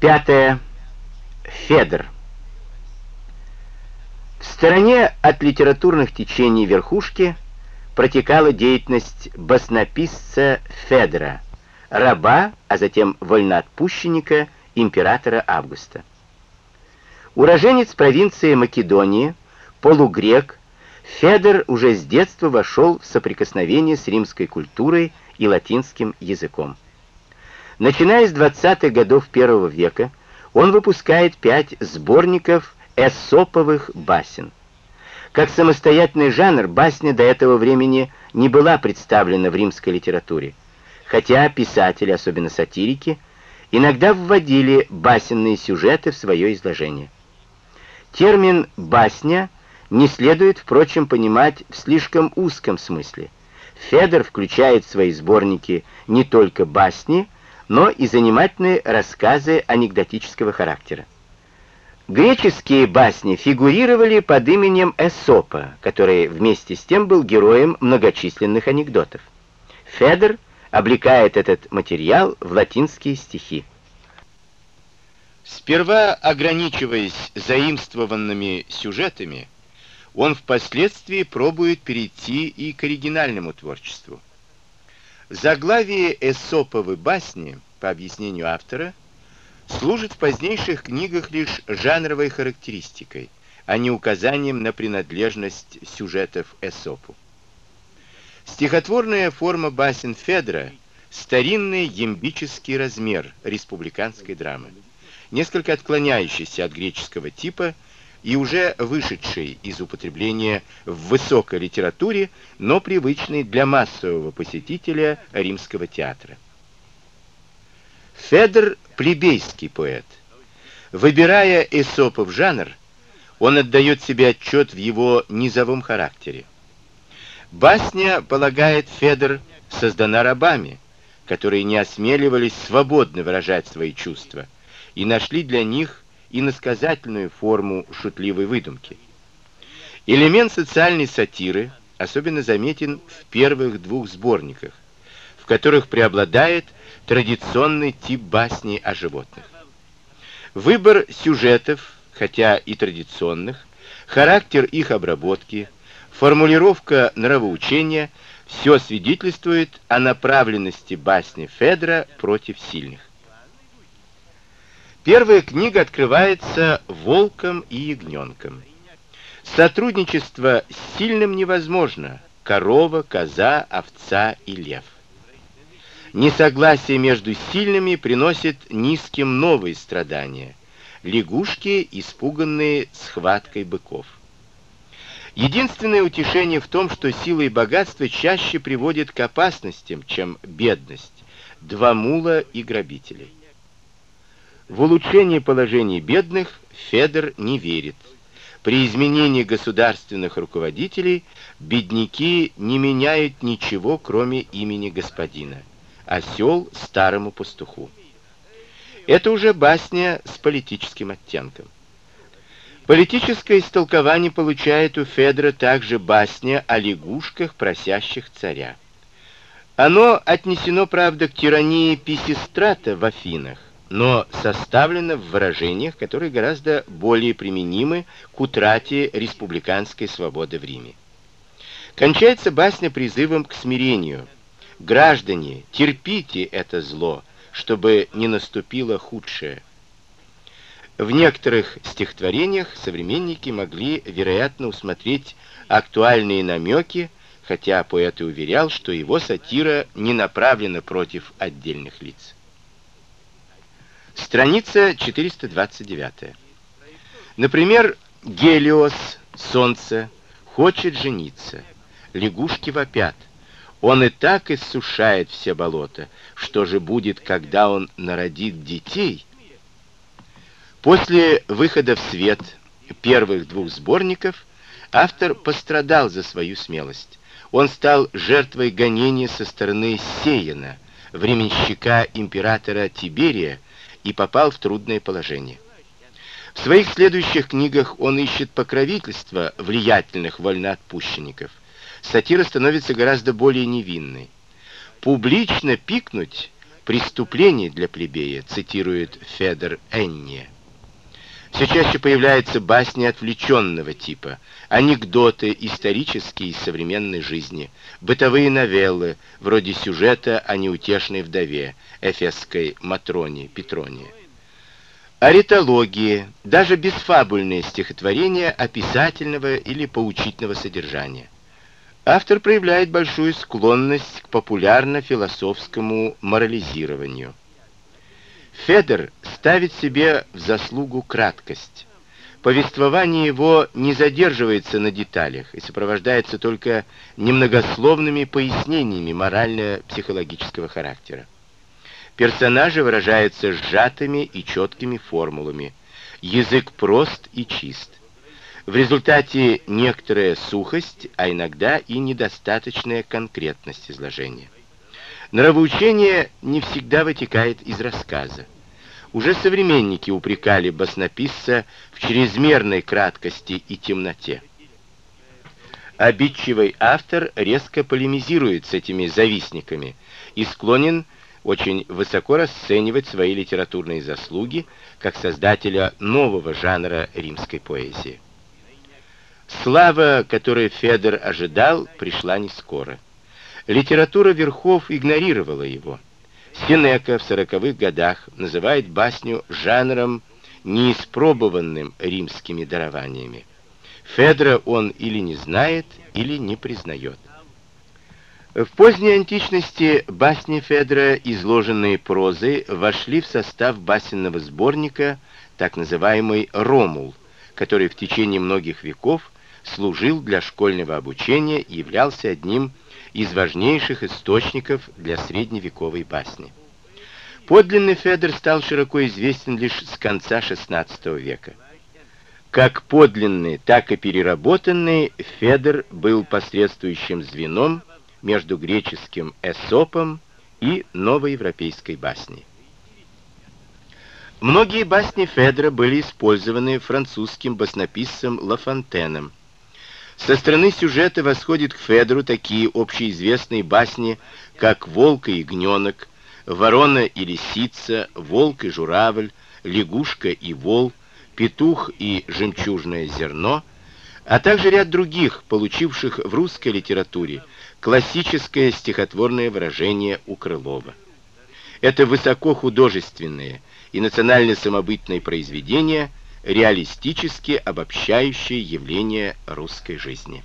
Пятое. Федор. В стороне от литературных течений верхушки протекала деятельность баснописца Федора, раба, а затем вольноотпущенника императора Августа. Уроженец провинции Македонии, полугрек, Федор уже с детства вошел в соприкосновение с римской культурой и латинским языком. Начиная с 20-х годов первого века, он выпускает пять сборников эсоповых басен. Как самостоятельный жанр, басня до этого времени не была представлена в римской литературе, хотя писатели, особенно сатирики, иногда вводили басенные сюжеты в свое изложение. Термин «басня» не следует, впрочем, понимать в слишком узком смысле. Федор включает в свои сборники не только басни, но и занимательные рассказы анекдотического характера. Греческие басни фигурировали под именем Эсопа, который вместе с тем был героем многочисленных анекдотов. Федор облекает этот материал в латинские стихи. Сперва ограничиваясь заимствованными сюжетами, он впоследствии пробует перейти и к оригинальному творчеству. Заглавие Эсоповой басни, по объяснению автора, служит в позднейших книгах лишь жанровой характеристикой, а не указанием на принадлежность сюжетов Эсопу. Стихотворная форма басен Федора — старинный ямбический размер республиканской драмы, несколько отклоняющийся от греческого типа и уже вышедший из употребления в высокой литературе, но привычный для массового посетителя римского театра. Федор — плебейский поэт. Выбирая Эсопов жанр, он отдает себе отчет в его низовом характере. Басня, полагает Федор, создана рабами, которые не осмеливались свободно выражать свои чувства и нашли для них иносказательную форму шутливой выдумки. Элемент социальной сатиры особенно заметен в первых двух сборниках, которых преобладает традиционный тип басни о животных. Выбор сюжетов, хотя и традиционных, характер их обработки, формулировка нравоучения все свидетельствует о направленности басни Федора против сильных. Первая книга открывается волком и ягненком. Сотрудничество с сильным невозможно. Корова, коза, овца и лев. Несогласие между сильными приносит низким новые страдания. Лягушки, испуганные схваткой быков. Единственное утешение в том, что сила и богатство чаще приводят к опасностям, чем бедность, два мула и грабителей. В улучшение положения бедных Федор не верит. При изменении государственных руководителей бедняки не меняют ничего, кроме имени господина осел старому пастуху. Это уже басня с политическим оттенком. Политическое истолкование получает у Федора также басня о лягушках, просящих царя. Оно отнесено, правда, к тирании Писистрата в Афинах, но составлено в выражениях, которые гораздо более применимы к утрате республиканской свободы в Риме. Кончается басня призывом к смирению – Граждане, терпите это зло, чтобы не наступило худшее. В некоторых стихотворениях современники могли, вероятно, усмотреть актуальные намеки, хотя поэт и уверял, что его сатира не направлена против отдельных лиц. Страница 429. Например, Гелиос, солнце, хочет жениться. Лягушки вопят. Он и так иссушает все болота. Что же будет, когда он народит детей? После выхода в свет первых двух сборников автор пострадал за свою смелость. Он стал жертвой гонения со стороны Сеяна, временщика императора Тиберия, и попал в трудное положение. В своих следующих книгах он ищет покровительства влиятельных вольноотпущенников – сатира становится гораздо более невинной. Публично пикнуть преступлений для плебея, цитирует Федор Энни. Все чаще появляются басни отвлеченного типа, анекдоты исторические из современной жизни, бытовые новеллы, вроде сюжета о неутешной вдове, эфесской Матроне Петроне. Аритологии, даже бесфабульные стихотворения описательного или поучительного содержания. Автор проявляет большую склонность к популярно-философскому морализированию. Федор ставит себе в заслугу краткость. Повествование его не задерживается на деталях и сопровождается только немногословными пояснениями морально-психологического характера. Персонажи выражаются сжатыми и четкими формулами. Язык прост и чист. В результате некоторая сухость, а иногда и недостаточная конкретность изложения. Нравоучение не всегда вытекает из рассказа. Уже современники упрекали баснописца в чрезмерной краткости и темноте. Обидчивый автор резко полемизирует с этими завистниками и склонен очень высоко расценивать свои литературные заслуги как создателя нового жанра римской поэзии. Слава, которую Федор ожидал, пришла не скоро. Литература верхов игнорировала его. Сенека в сороковых годах называет басню жанром, неиспробованным римскими дарованиями. Федора он или не знает, или не признает. В поздней античности басни Федора, изложенные прозой, вошли в состав басенного сборника, так называемый «Ромул», который в течение многих веков служил для школьного обучения и являлся одним из важнейших источников для средневековой басни. Подлинный Федор стал широко известен лишь с конца XVI века. Как подлинный, так и переработанный, Федор был посредствующим звеном между греческим Эсопом и новоевропейской басней. Многие басни Федора были использованы французским баснописцем Лафонтеном. Со стороны сюжета восходят к Федору такие общеизвестные басни, как «Волк и ягненок», «Ворона и лисица», «Волк и журавль», «Лягушка и вол», «Петух и жемчужное зерно», а также ряд других, получивших в русской литературе классическое стихотворное выражение у Крылова. Это высокохудожественные и национально-самобытные произведения, реалистически обобщающие явления русской жизни.